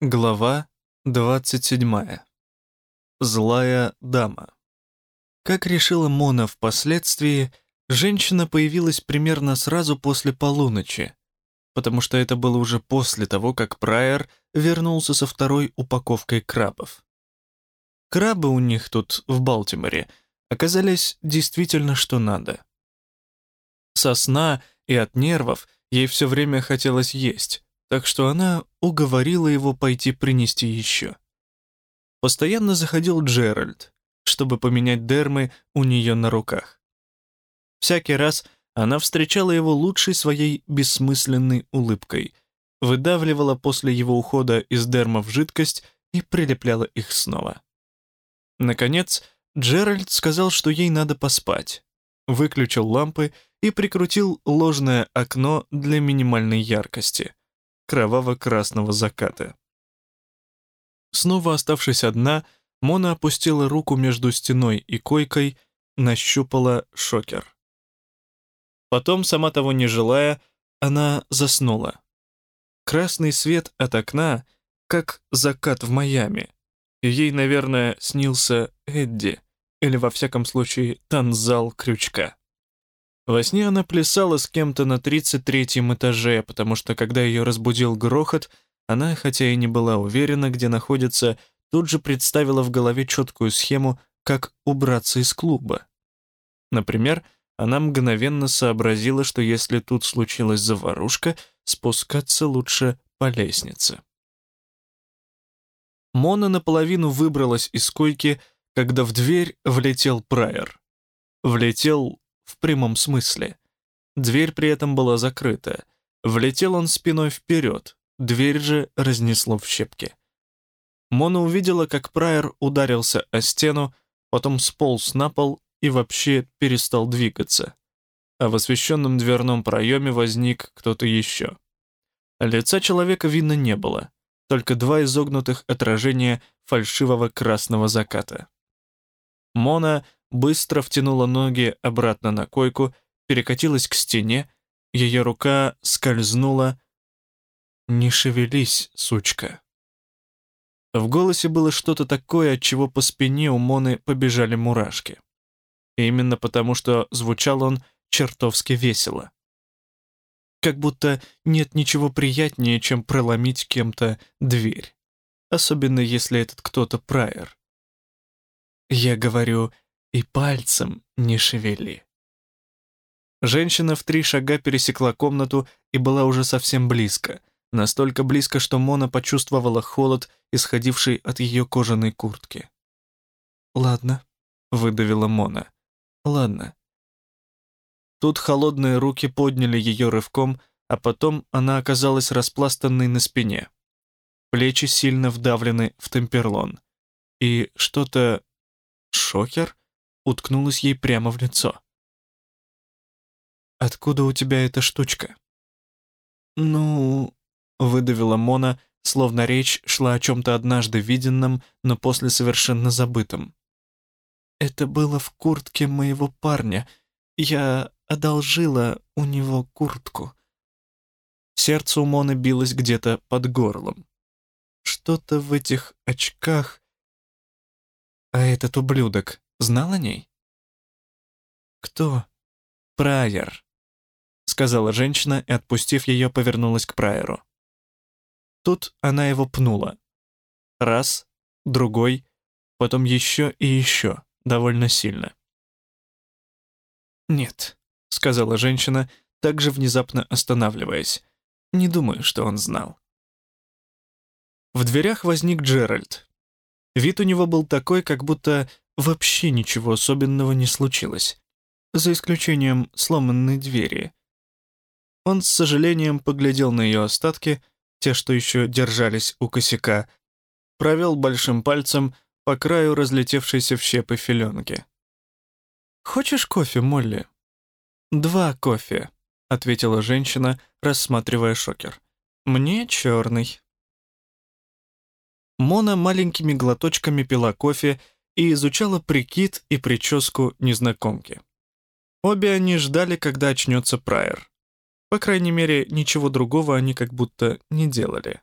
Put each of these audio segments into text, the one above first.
Глава 27. Злая дама. Как решила Мона впоследствии, женщина появилась примерно сразу после полуночи, потому что это было уже после того, как Прайер вернулся со второй упаковкой крабов. Крабы у них тут, в Балтиморе, оказались действительно что надо. Со сна и от нервов ей все время хотелось есть, так что она уговорила его пойти принести еще. Постоянно заходил Джеральд, чтобы поменять дермы у нее на руках. Всякий раз она встречала его лучшей своей бессмысленной улыбкой, выдавливала после его ухода из дермов жидкость и прилепляла их снова. Наконец, Джеральд сказал, что ей надо поспать, выключил лампы и прикрутил ложное окно для минимальной яркости кроваво-красного заката. Снова оставшись одна, Мона опустила руку между стеной и койкой, нащупала шокер. Потом, сама того не желая, она заснула. Красный свет от окна, как закат в Майами. ей, наверное, снился Эдди, или, во всяком случае, танзал крючка. Во сне она плясала с кем-то на 33-м этаже, потому что, когда ее разбудил грохот, она, хотя и не была уверена, где находится, тут же представила в голове четкую схему, как убраться из клуба. Например, она мгновенно сообразила, что если тут случилась заварушка, спускаться лучше по лестнице. Мона наполовину выбралась из койки, когда в дверь влетел Прайер. Влетел в прямом смысле. Дверь при этом была закрыта. Влетел он спиной вперед, дверь же разнесло в щепки. Мона увидела, как Прайер ударился о стену, потом сполз на пол и вообще перестал двигаться. А в освещенном дверном проеме возник кто-то еще. Лица человека видно не было, только два изогнутых отражения фальшивого красного заката. Мона быстро втянула ноги обратно на койку, перекатилась к стене, ее рука скользнула. «Не шевелись, сучка». В голосе было что-то такое, от чего по спине у Моны побежали мурашки. И именно потому, что звучал он чертовски весело. Как будто нет ничего приятнее, чем проломить кем-то дверь. Особенно если этот кто-то прайер. Я говорю, и пальцем не шевели. Женщина в три шага пересекла комнату и была уже совсем близко, настолько близко, что Мона почувствовала холод, исходивший от ее кожаной куртки. «Ладно», — выдавила Мона. «Ладно». Тут холодные руки подняли ее рывком, а потом она оказалась распластанной на спине. Плечи сильно вдавлены в темперлон. И что-то... Шокер? Уткнулась ей прямо в лицо. «Откуда у тебя эта штучка?» «Ну...» — выдавила Мона, словно речь шла о чем-то однажды виденном, но после совершенно забытом. «Это было в куртке моего парня. Я одолжила у него куртку». Сердце у Моны билось где-то под горлом. Что-то в этих очках... А этот ублюдок Знал о ней? «Кто?» «Прайер», — сказала женщина и, отпустив ее, повернулась к Прайеру. Тут она его пнула. Раз, другой, потом еще и еще, довольно сильно. «Нет», — сказала женщина, также внезапно останавливаясь. «Не думаю, что он знал». В дверях возник Джеральд. Вид у него был такой, как будто вообще ничего особенного не случилось, за исключением сломанной двери. Он с сожалением поглядел на ее остатки, те, что еще держались у косяка, провел большим пальцем по краю разлетевшейся в щепы филенки. «Хочешь кофе, Молли?» «Два кофе», — ответила женщина, рассматривая шокер. «Мне черный». Мона маленькими глоточками пила кофе и изучала прикид и прическу незнакомки. Обе они ждали, когда очнется Прайер. По крайней мере, ничего другого они как будто не делали.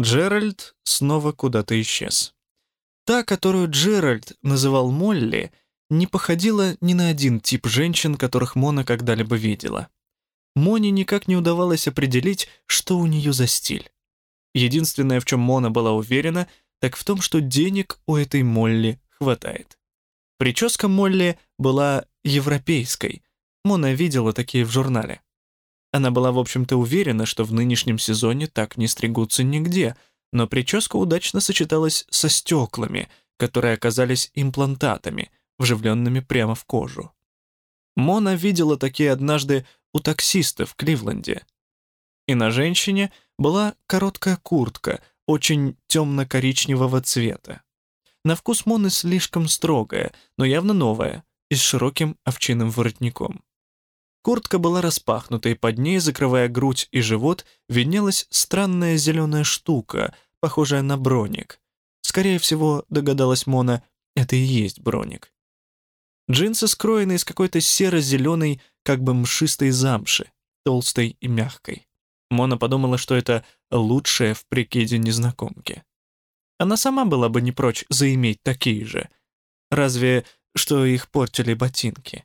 Джеральд снова куда-то исчез. Та, которую Джеральд называл Молли, не походила ни на один тип женщин, которых Мона когда-либо видела. Моне никак не удавалось определить, что у нее за стиль. Единственное, в чем Мона была уверена, так в том, что денег у этой Молли хватает. Прическа Молли была европейской. Мона видела такие в журнале. Она была, в общем-то, уверена, что в нынешнем сезоне так не стригутся нигде, но прическа удачно сочеталась со стеклами, которые оказались имплантатами, вживленными прямо в кожу. Мона видела такие однажды у таксиста в Кливленде. И на женщине была короткая куртка, очень темно-коричневого цвета. На вкус Моны слишком строгая, но явно новая, и с широким овчинным воротником. Куртка была распахнута, и под ней, закрывая грудь и живот, виднелась странная зеленая штука, похожая на броник. Скорее всего, догадалась Мона, это и есть броник. Джинсы скроены из какой-то серо-зеленой, как бы мшистой замши, толстой и мягкой. Мона подумала, что это лучшее в прикиде незнакомки. Она сама была бы не прочь заиметь такие же. Разве что их портили ботинки.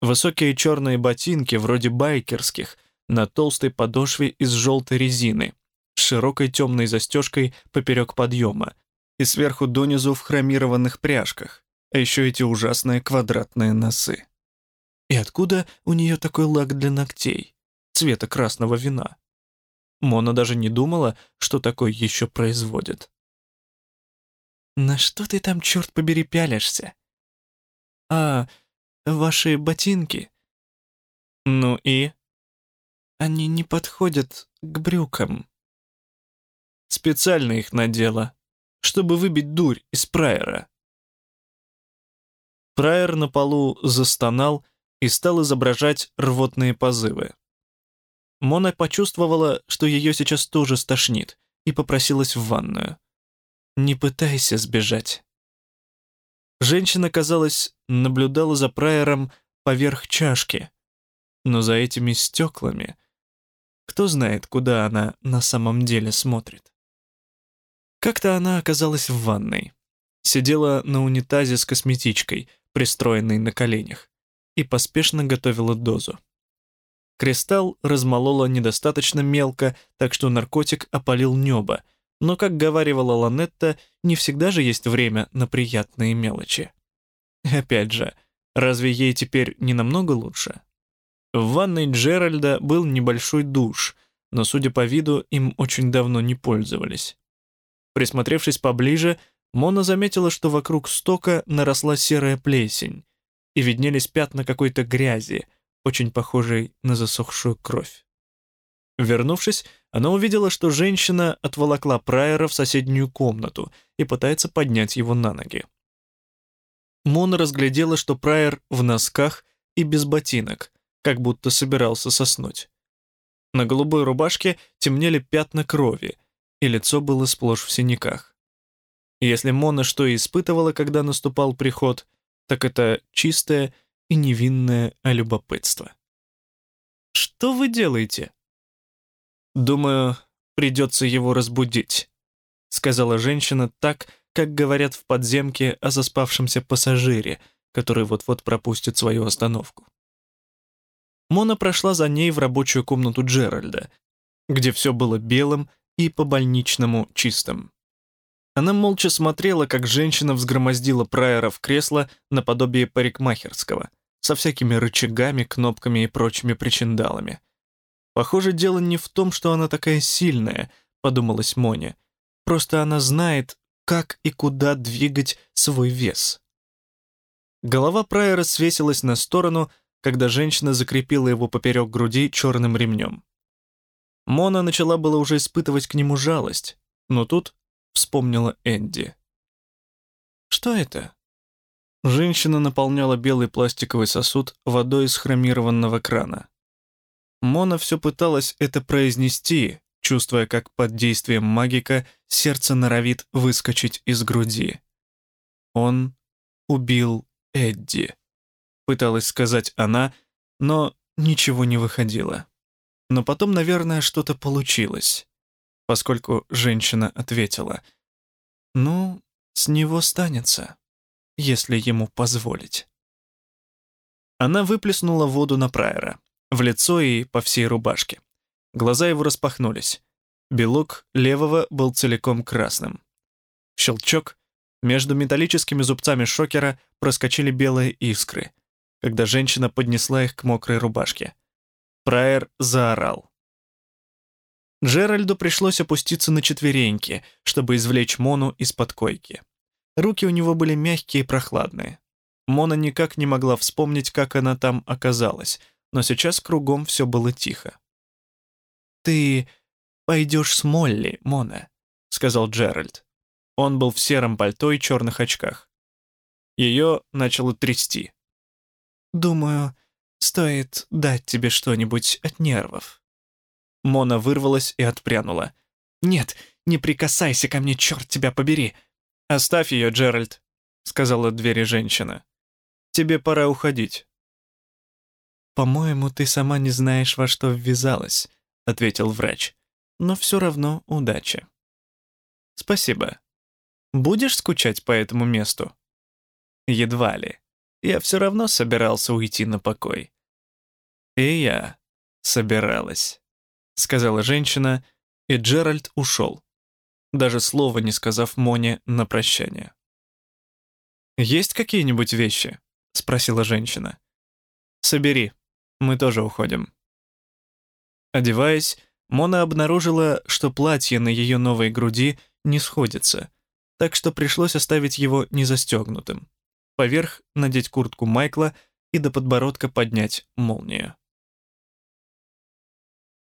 Высокие черные ботинки, вроде байкерских, на толстой подошве из желтой резины, с широкой темной застежкой поперек подъема и сверху донизу в хромированных пряжках, а еще эти ужасные квадратные носы. И откуда у нее такой лак для ногтей, цвета красного вина? Мона даже не думала, что такой еще производят. «На что ты там, черт побери, пялишься?» «А, ваши ботинки». «Ну и?» «Они не подходят к брюкам». «Специально их надела, чтобы выбить дурь из прайера». Прайер на полу застонал и стал изображать рвотные позывы. Мона почувствовала, что ее сейчас тоже стошнит, и попросилась в ванную. «Не пытайся сбежать». Женщина, казалось, наблюдала за Прайером поверх чашки, но за этими стеклами кто знает, куда она на самом деле смотрит. Как-то она оказалась в ванной, сидела на унитазе с косметичкой, пристроенной на коленях, и поспешно готовила дозу. Кристалл размолола недостаточно мелко, так что наркотик опалил небо, но, как говаривала Ланетта, не всегда же есть время на приятные мелочи. Опять же, разве ей теперь не намного лучше? В ванной Джеральда был небольшой душ, но, судя по виду, им очень давно не пользовались. Присмотревшись поближе, Мона заметила, что вокруг стока наросла серая плесень, и виднелись пятна какой-то грязи, очень похожей на засохшую кровь. Вернувшись, она увидела, что женщина отволокла Прайера в соседнюю комнату и пытается поднять его на ноги. Мона разглядела, что Прайер в носках и без ботинок, как будто собирался соснуть. На голубой рубашке темнели пятна крови, и лицо было сплошь в синяках. Если Мона что и испытывала, когда наступал приход, так это чистое и невинное любопытство. «Что вы делаете?» «Думаю, придется его разбудить», — сказала женщина так, как говорят в подземке о заспавшемся пассажире, который вот-вот пропустит свою остановку. Мона прошла за ней в рабочую комнату Джеральда, где все было белым и по-больничному чистым. Она молча смотрела, как женщина взгромоздила Прайера в кресло наподобие парикмахерского, со всякими рычагами, кнопками и прочими причиндалами — Похоже, дело не в том, что она такая сильная, подумалась Моня. Просто она знает, как и куда двигать свой вес. Голова Прайера свесилась на сторону, когда женщина закрепила его поперек груди черным ремнем. Мона начала было уже испытывать к нему жалость, но тут вспомнила Энди. «Что это?» Женщина наполняла белый пластиковый сосуд водой из хромированного крана. Мона все пыталась это произнести, чувствуя, как под действием магика сердце норовит выскочить из груди. «Он убил Эдди», — пыталась сказать она, но ничего не выходило. Но потом, наверное, что-то получилось. поскольку женщина ответила, «Ну, с него станется, если ему позволить». Она выплеснула воду на Прайера, в лицо и по всей рубашке. Глаза его распахнулись. Белок левого был целиком красным. Щелчок. Между металлическими зубцами шокера проскочили белые искры, когда женщина поднесла их к мокрой рубашке. Прайер заорал. Джеральду пришлось опуститься на четвереньки, чтобы извлечь Мону из-под койки. Руки у него были мягкие и прохладные. Мона никак не могла вспомнить, как она там оказалась, но сейчас кругом все было тихо. «Ты пойдешь с Молли, Мона», — сказал Джеральд. Он был в сером пальто и черных очках. Ее начало трясти. «Думаю, стоит дать тебе что-нибудь от нервов». Мона вырвалась и отпрянула. «Нет, не прикасайся ко мне, черт тебя побери!» «Оставь ее, Джеральд», — сказала двери женщина. Тебе пора уходить». «По-моему, ты сама не знаешь, во что ввязалась», — ответил врач. «Но все равно удачи». «Спасибо. Будешь скучать по этому месту?» «Едва ли. Я все равно собирался уйти на покой». «И я собиралась», — сказала женщина, и Джеральд ушел, даже слова не сказав Моне на прощание. «Есть какие-нибудь вещи?» — спросила женщина. «Собери, мы тоже уходим». Одеваясь, Мона обнаружила, что платье на ее новой груди не сходится, так что пришлось оставить его незастегнутым. Поверх надеть куртку Майкла и до подбородка поднять молнию.